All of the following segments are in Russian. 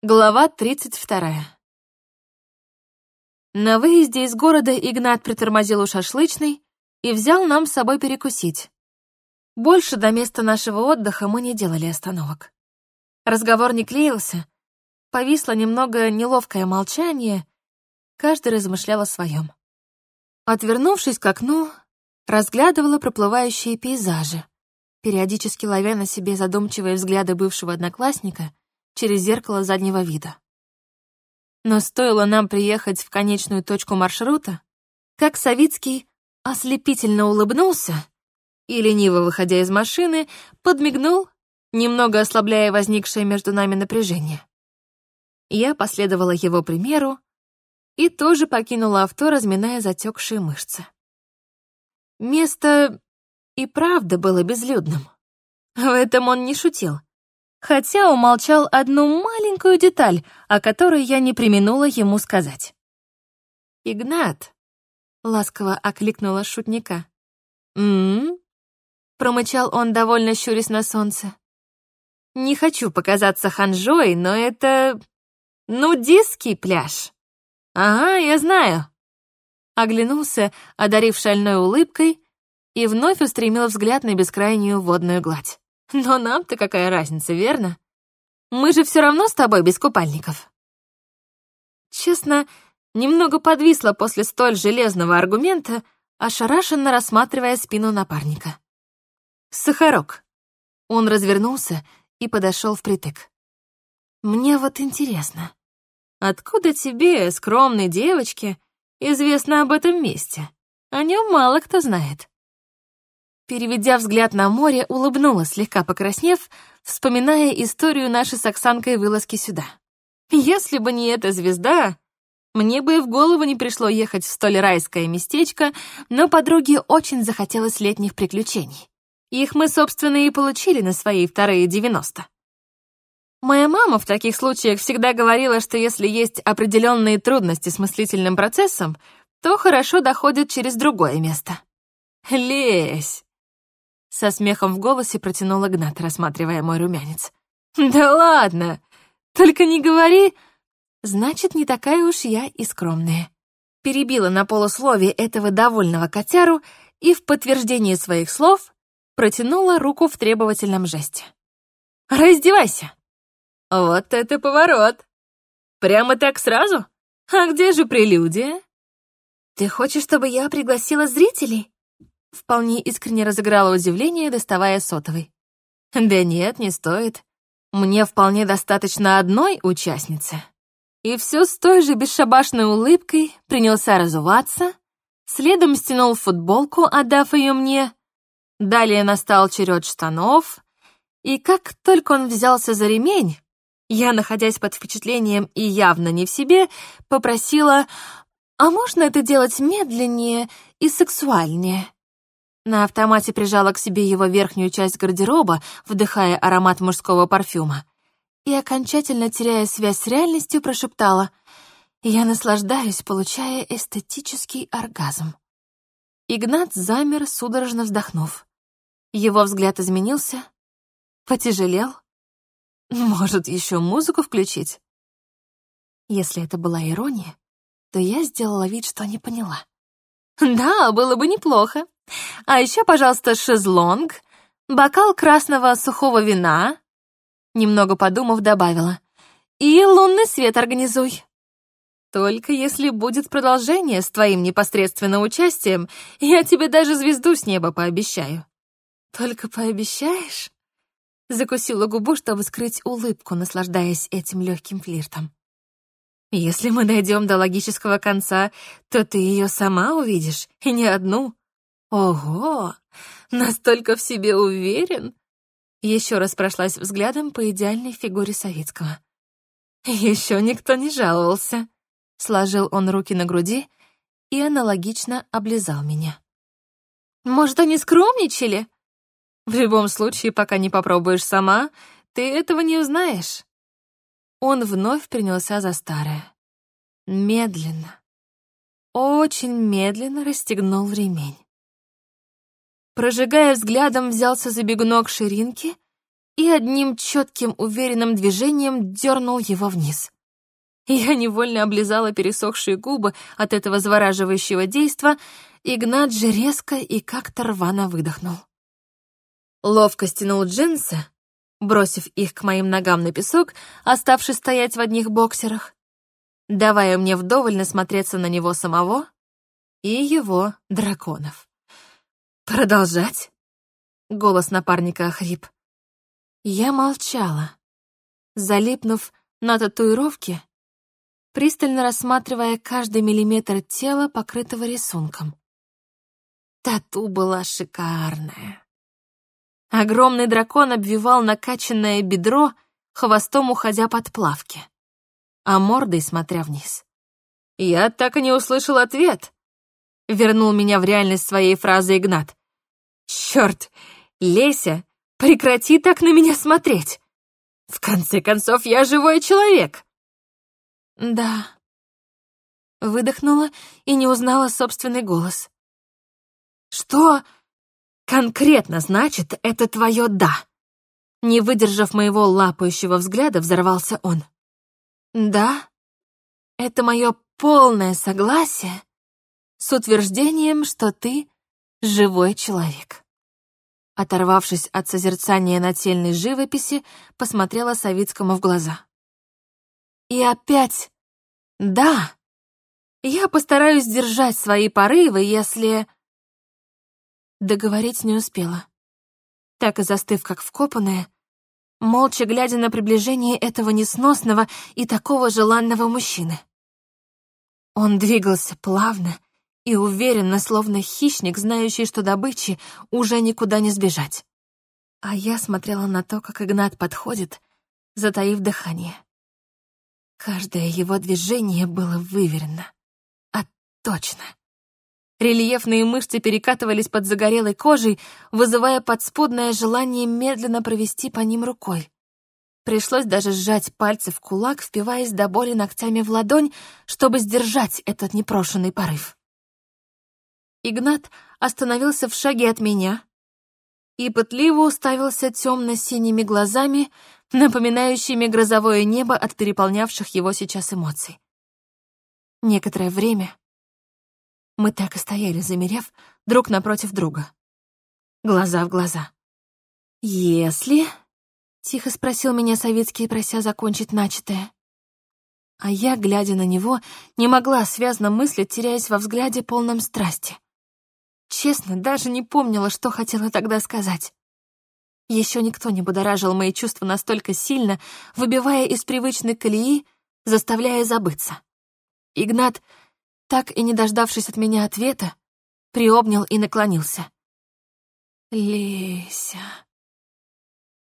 Глава 32. На выезде из города Игнат притормозил у шашлычной и взял нам с собой перекусить. Больше до места нашего отдыха мы не делали остановок. Разговор не клеился, повисло немного неловкое молчание, каждый размышлял о своем. Отвернувшись к окну, разглядывала проплывающие пейзажи, периодически ловя на себе задумчивые взгляды бывшего одноклассника через зеркало заднего вида. Но стоило нам приехать в конечную точку маршрута, как Савицкий ослепительно улыбнулся и, лениво выходя из машины, подмигнул, немного ослабляя возникшее между нами напряжение. Я последовала его примеру и тоже покинула авто, разминая затекшие мышцы. Место и правда было безлюдным. В этом он не шутил хотя умолчал одну маленькую деталь, о которой я не применула ему сказать. «Игнат», — ласково окликнула шутника. «М-м-м», промычал он, довольно щурясь на солнце. «Не хочу показаться ханжой, но это... нудистский пляж». «Ага, я знаю». Оглянулся, одарив шальной улыбкой, и вновь устремил взгляд на бескрайнюю водную гладь. Но нам-то какая разница, верно? Мы же все равно с тобой без купальников. Честно, немного подвисла после столь железного аргумента, ошарашенно рассматривая спину напарника. «Сахарок». Он развернулся и подошел впритык. «Мне вот интересно, откуда тебе, скромной девочке, известно об этом месте? О нем мало кто знает». Переведя взгляд на море, улыбнулась, слегка покраснев, вспоминая историю нашей с Оксанкой вылазки сюда. Если бы не эта звезда, мне бы и в голову не пришло ехать в столь райское местечко, но подруге очень захотелось летних приключений. Их мы, собственно, и получили на свои вторые девяносто. Моя мама в таких случаях всегда говорила, что если есть определенные трудности с мыслительным процессом, то хорошо доходят через другое место. Лезь! Со смехом в голосе протянул Игнат, рассматривая мой румянец. «Да ладно! Только не говори...» «Значит, не такая уж я и скромная». Перебила на полусловие этого довольного котяру и в подтверждение своих слов протянула руку в требовательном жесте. «Раздевайся!» «Вот это поворот! Прямо так сразу? А где же прелюдия?» «Ты хочешь, чтобы я пригласила зрителей?» Вполне искренне разыграла удивление, доставая сотовый. «Да нет, не стоит. Мне вполне достаточно одной участницы». И все с той же бесшабашной улыбкой принялся разуваться, следом стянул футболку, отдав ее мне. Далее настал черед штанов, и как только он взялся за ремень, я, находясь под впечатлением и явно не в себе, попросила «А можно это делать медленнее и сексуальнее?» На автомате прижала к себе его верхнюю часть гардероба, вдыхая аромат мужского парфюма. И, окончательно теряя связь с реальностью, прошептала «Я наслаждаюсь, получая эстетический оргазм». Игнат замер, судорожно вздохнув. Его взгляд изменился, потяжелел. Может, еще музыку включить? Если это была ирония, то я сделала вид, что не поняла. «Да, было бы неплохо», а еще, пожалуйста, шезлонг, бокал красного сухого вина. Немного подумав, добавила. И лунный свет организуй. Только если будет продолжение с твоим непосредственным участием, я тебе даже звезду с неба пообещаю. Только пообещаешь? Закусила губу, чтобы скрыть улыбку, наслаждаясь этим легким флиртом. Если мы дойдем до логического конца, то ты ее сама увидишь, и не одну. Ого, настолько в себе уверен? Еще раз прошлась взглядом по идеальной фигуре Савицкого. Еще никто не жаловался. Сложил он руки на груди и аналогично облизал меня. Может, они скромничали? В любом случае, пока не попробуешь сама, ты этого не узнаешь. Он вновь принялся за старое. Медленно, очень медленно расстегнул ремень. Прожигая взглядом, взялся за бегунок ширинки и одним четким уверенным движением дернул его вниз. Я невольно облизала пересохшие губы от этого завораживающего действа, Игнат же резко и как-то рвано выдохнул. Ловко стянул джинсы, бросив их к моим ногам на песок, оставшись стоять в одних боксерах, давая мне вдоволь насмотреться на него самого и его драконов. «Продолжать?» — голос напарника охрип. Я молчала, залипнув на татуировке, пристально рассматривая каждый миллиметр тела, покрытого рисунком. Тату была шикарная. Огромный дракон обвивал накачанное бедро, хвостом уходя под плавки, а мордой смотря вниз. Я так и не услышал ответ. Вернул меня в реальность своей фразы Игнат. Черт, Леся, прекрати так на меня смотреть. В конце концов, я живой человек. Да. Выдохнула и не узнала собственный голос. Что конкретно значит это твое «да»?» Не выдержав моего лапающего взгляда, взорвался он. «Да, это мое полное согласие с утверждением, что ты живой человек». Оторвавшись от созерцания нательной живописи, посмотрела Савицкому в глаза. «И опять, да, я постараюсь держать свои порывы, если...» Договорить не успела. Так и застыв, как вкопанная, молча глядя на приближение этого несносного и такого желанного мужчины. Он двигался плавно и уверенно, словно хищник, знающий, что добычи уже никуда не сбежать. А я смотрела на то, как Игнат подходит, затаив дыхание. Каждое его движение было выверено, а точно. Рельефные мышцы перекатывались под загорелой кожей, вызывая подспудное желание медленно провести по ним рукой. Пришлось даже сжать пальцы в кулак, впиваясь до боли ногтями в ладонь, чтобы сдержать этот непрошенный порыв. Игнат остановился в шаге от меня и пытливо уставился темно-синими глазами, напоминающими грозовое небо от переполнявших его сейчас эмоций. Некоторое время мы так и стояли, замерев друг напротив друга. Глаза в глаза. «Если...» — тихо спросил меня Савицкий, прося закончить начатое. А я, глядя на него, не могла связно мыслить, теряясь во взгляде полном страсти. Честно, даже не помнила, что хотела тогда сказать. Еще никто не будоражил мои чувства настолько сильно, выбивая из привычной колеи, заставляя забыться. Игнат так и не дождавшись от меня ответа, приобнял и наклонился. «Леся...»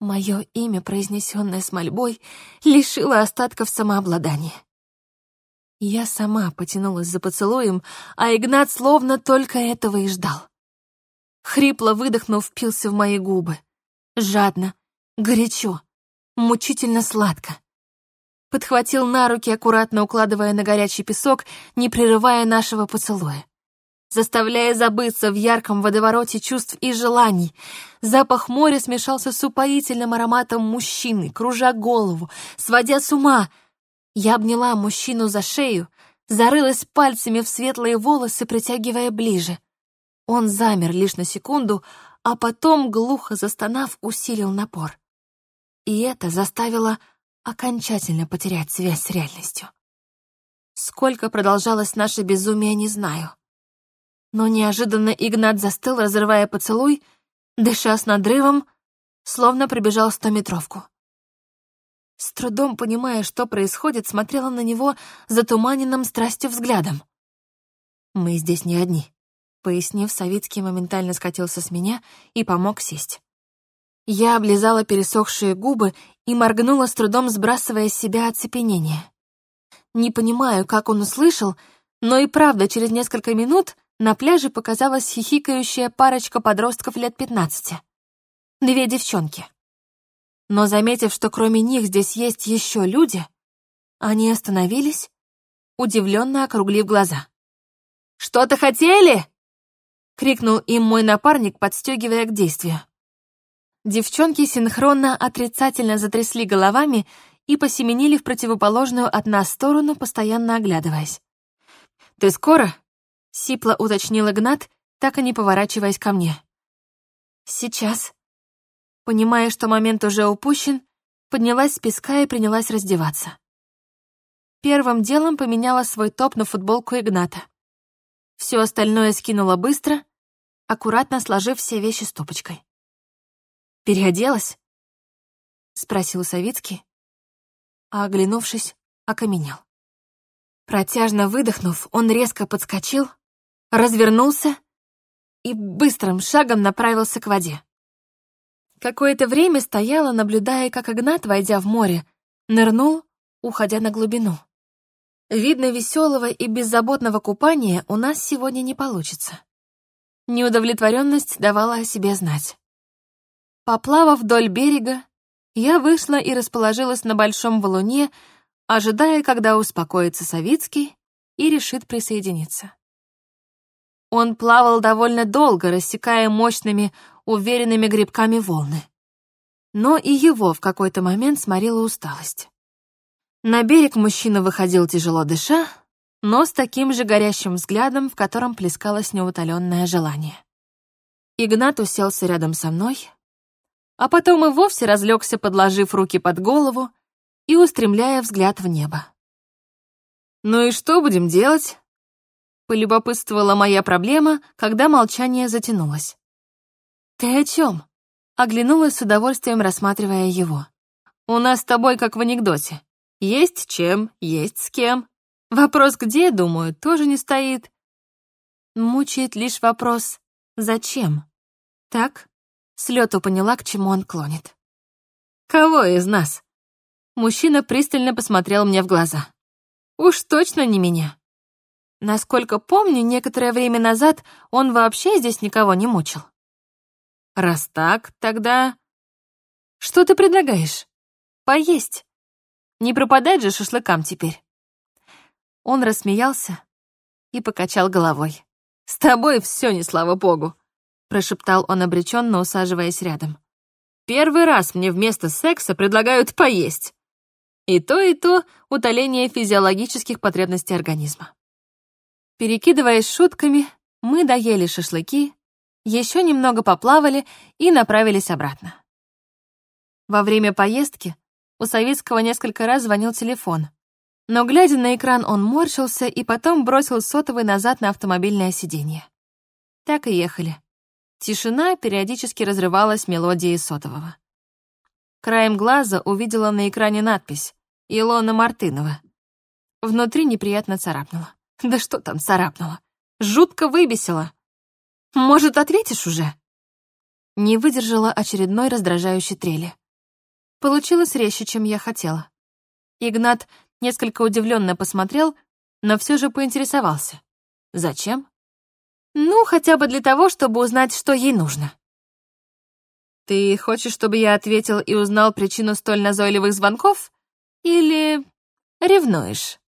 Мое имя, произнесенное с мольбой, лишило остатков самообладания. Я сама потянулась за поцелуем, а Игнат словно только этого и ждал. Хрипло выдохнув, впился в мои губы. Жадно, горячо, мучительно сладко подхватил на руки, аккуратно укладывая на горячий песок, не прерывая нашего поцелуя. Заставляя забыться в ярком водовороте чувств и желаний. Запах моря смешался с упоительным ароматом мужчины, кружа голову, сводя с ума. Я обняла мужчину за шею, зарылась пальцами в светлые волосы, притягивая ближе. Он замер лишь на секунду, а потом, глухо застонав, усилил напор. И это заставило окончательно потерять связь с реальностью. Сколько продолжалось наше безумие, не знаю. Но неожиданно Игнат застыл, разрывая поцелуй, дыша с надрывом, словно пробежал стометровку. С трудом понимая, что происходит, смотрела на него затуманенным страстью взглядом. «Мы здесь не одни», — пояснив, Савицкий моментально скатился с меня и помог сесть. Я облизала пересохшие губы и моргнула с трудом, сбрасывая с себя оцепенение. Не понимаю, как он услышал, но и правда, через несколько минут на пляже показалась хихикающая парочка подростков лет пятнадцати. Две девчонки. Но заметив, что кроме них здесь есть еще люди, они остановились, удивленно округлив глаза. «Что-то хотели?» — крикнул им мой напарник, подстегивая к действию. Девчонки синхронно отрицательно затрясли головами и посеменили в противоположную от нас сторону, постоянно оглядываясь. «Ты скоро?» — сипло уточнил Игнат, так и не поворачиваясь ко мне. «Сейчас». Понимая, что момент уже упущен, поднялась с песка и принялась раздеваться. Первым делом поменяла свой топ на футболку Игната. Все остальное скинула быстро, аккуратно сложив все вещи стопочкой. «Переоделась?» — спросил Савицкий, а, оглянувшись, окаменел. Протяжно выдохнув, он резко подскочил, развернулся и быстрым шагом направился к воде. Какое-то время стояла, наблюдая, как Игнат, войдя в море, нырнул, уходя на глубину. Видно, веселого и беззаботного купания у нас сегодня не получится. Неудовлетворенность давала о себе знать. Поплавав вдоль берега, я вышла и расположилась на большом валуне, ожидая, когда успокоится Савицкий и решит присоединиться. Он плавал довольно долго, рассекая мощными, уверенными грибками волны. Но и его в какой-то момент сморила усталость. На берег мужчина выходил тяжело дыша, но с таким же горящим взглядом, в котором плескалось неутоленное желание. Игнат уселся рядом со мной, а потом и вовсе разлегся, подложив руки под голову и устремляя взгляд в небо. «Ну и что будем делать?» полюбопытствовала моя проблема, когда молчание затянулось. «Ты о чем?» Оглянулась с удовольствием, рассматривая его. «У нас с тобой как в анекдоте. Есть чем, есть с кем. Вопрос «где», думаю, тоже не стоит. Мучает лишь вопрос «зачем?» Так? Слету поняла, к чему он клонит. «Кого из нас?» Мужчина пристально посмотрел мне в глаза. «Уж точно не меня». Насколько помню, некоторое время назад он вообще здесь никого не мучил. Раз так, тогда... Что ты предлагаешь? Поесть. Не пропадать же шашлыкам теперь. Он рассмеялся и покачал головой. «С тобой все не слава богу», — прошептал он обреченно, усаживаясь рядом. «Первый раз мне вместо секса предлагают поесть. И то, и то утоление физиологических потребностей организма». Перекидываясь шутками, мы доели шашлыки, еще немного поплавали и направились обратно. Во время поездки у Савицкого несколько раз звонил телефон, но, глядя на экран, он морщился и потом бросил сотовый назад на автомобильное сиденье. Так и ехали. Тишина периодически разрывалась мелодией сотового. Краем глаза увидела на экране надпись «Илона Мартынова». Внутри неприятно царапнула. Да что там царапнула? Жутко выбесила. Может, ответишь уже? Не выдержала очередной раздражающей трели. Получилось резче, чем я хотела. Игнат несколько удивленно посмотрел, но все же поинтересовался. Зачем? Ну, хотя бы для того, чтобы узнать, что ей нужно. Ты хочешь, чтобы я ответил и узнал причину столь назойливых звонков? Или ревнуешь?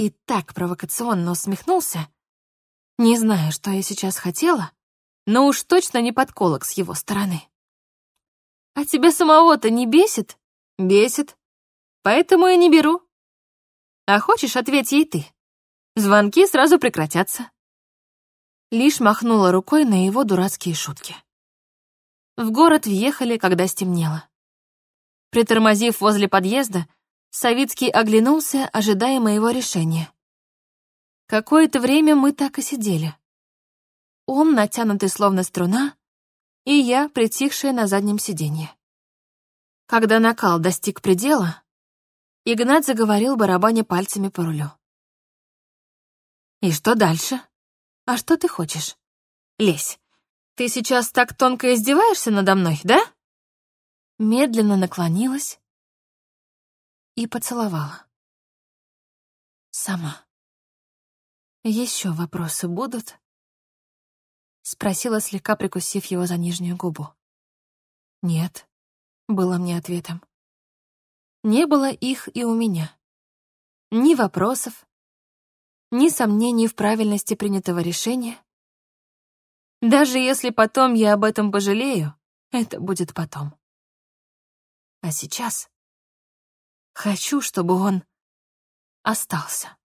и так провокационно усмехнулся. Не знаю, что я сейчас хотела, но уж точно не подколок с его стороны. «А тебя самого-то не бесит?» «Бесит. Поэтому и не беру. А хочешь, ответь ей ты. Звонки сразу прекратятся». Лишь махнула рукой на его дурацкие шутки. В город въехали, когда стемнело. Притормозив возле подъезда, Савицкий оглянулся, ожидая моего решения. Какое-то время мы так и сидели. Он, натянутый словно струна, и я, притихшая на заднем сиденье. Когда накал достиг предела, Игнат заговорил барабаня пальцами по рулю. «И что дальше? А что ты хочешь? Лезь. Ты сейчас так тонко издеваешься надо мной, да?» Медленно наклонилась, и поцеловала. Сама. Еще вопросы будут? Спросила, слегка прикусив его за нижнюю губу. Нет, было мне ответом. Не было их и у меня. Ни вопросов, ни сомнений в правильности принятого решения. Даже если потом я об этом пожалею, это будет потом. А сейчас хочу, чтобы он остался.